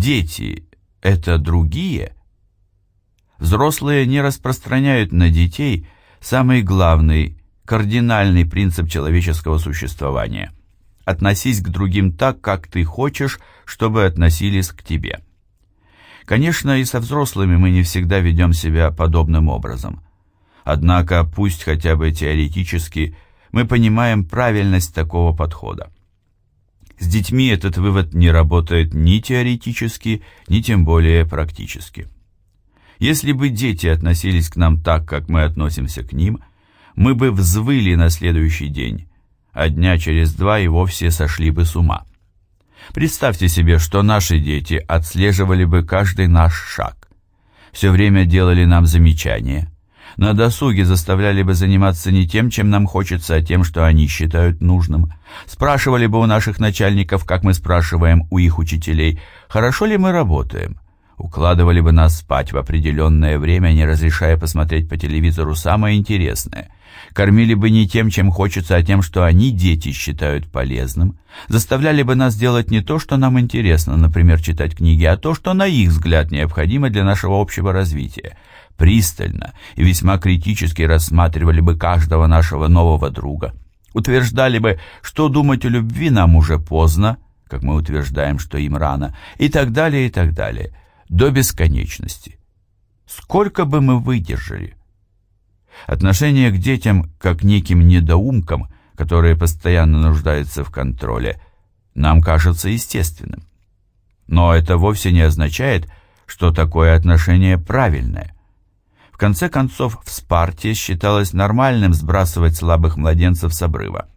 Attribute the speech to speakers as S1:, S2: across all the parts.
S1: дети – это другие? Взрослые не распространяют на детей самый главный, кардинальный принцип человеческого существования. Относись к другим так, как ты хочешь, чтобы относились к тебе. Конечно, и со взрослыми мы не всегда ведем себя подобным образом. Однако, пусть хотя бы теоретически, мы понимаем правильность такого подхода. С детьми этот вывод не работает ни теоретически, ни тем более практически. Если бы дети относились к нам так, как мы относимся к ним, мы бы взвыли на следующий день, а дня через два и вовсе сошли бы с ума. Представьте себе, что наши дети отслеживали бы каждый наш шаг. Все время делали нам замечания. На досуге заставляли бы заниматься не тем, чем нам хочется, а тем, что они считают нужным. Спрашивали бы у наших начальников, как мы спрашиваем у их учителей, хорошо ли мы работаем. Укладывали бы нас спать в определенное время, не разрешая посмотреть по телевизору самое интересное, кормили бы не тем, чем хочется, а тем, что они, дети, считают полезным, заставляли бы нас делать не то, что нам интересно, например, читать книги, а то, что на их взгляд необходимо для нашего общего развития, пристально и весьма критически рассматривали бы каждого нашего нового друга, утверждали бы, что думать о любви нам уже поздно, как мы утверждаем, что им рано, и так далее, и так далее – до бесконечности. Сколько бы мы выдержали? Отношение к детям как неким недоумкам, которые постоянно нуждаются в контроле, нам кажется естественным. Но это вовсе не означает, что такое отношение правильное. Конце концов, в Спарте считалось нормальным сбрасывать слабых младенцев с обрыва.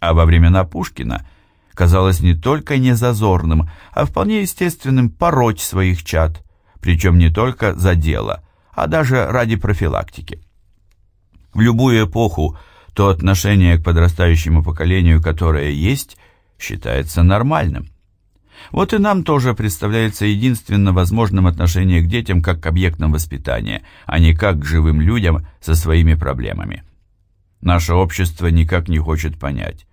S1: А во времена Пушкина казалось не только незазорным, а вполне естественным пороть своих чад, причем не только за дело, а даже ради профилактики. В любую эпоху то отношение к подрастающему поколению, которое есть, считается нормальным. Вот и нам тоже представляется единственно возможным отношение к детям как к объектам воспитания, а не как к живым людям со своими проблемами. Наше общество никак не хочет понять,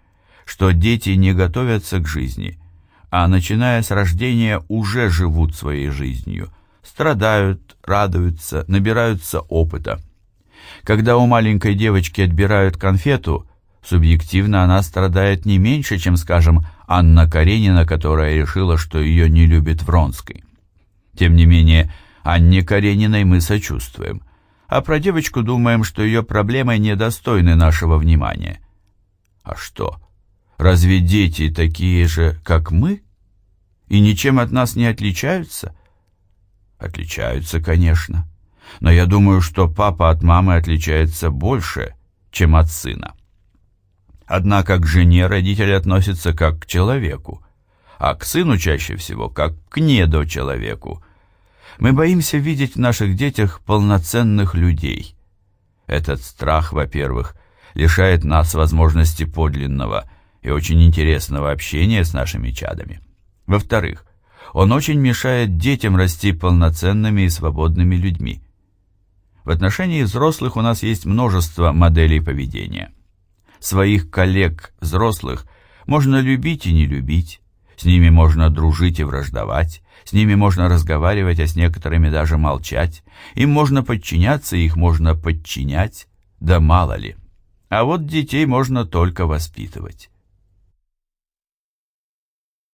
S1: что дети не готовятся к жизни, а начиная с рождения уже живут своей жизнью, страдают, радуются, набираются опыта. Когда у маленькой девочки отбирают конфету, субъективно она страдает не меньше, чем, скажем, Анна Каренина, которая решила, что ее не любит Вронской. Тем не менее, Анне Карениной мы сочувствуем, а про девочку думаем, что ее проблемы недостойны нашего внимания. А что? Разве дети такие же, как мы? И ничем от нас не отличаются? Отличаются, конечно. Но я думаю, что папа от мамы отличается больше, чем от сына. Однако к жене родители относятся как к человеку, а к сыну чаще всего как к недочеловеку. Мы боимся видеть в наших детях полноценных людей. Этот страх, во-первых, лишает нас возможности подлинного – и очень интересного общения с нашими чадами. Во-вторых, он очень мешает детям расти полноценными и свободными людьми. В отношении взрослых у нас есть множество моделей поведения. Своих коллег взрослых можно любить и не любить, с ними можно дружить и враждовать, с ними можно разговаривать, а с некоторыми даже молчать, им можно подчиняться, их можно подчинять, да мало ли. А вот детей можно только воспитывать.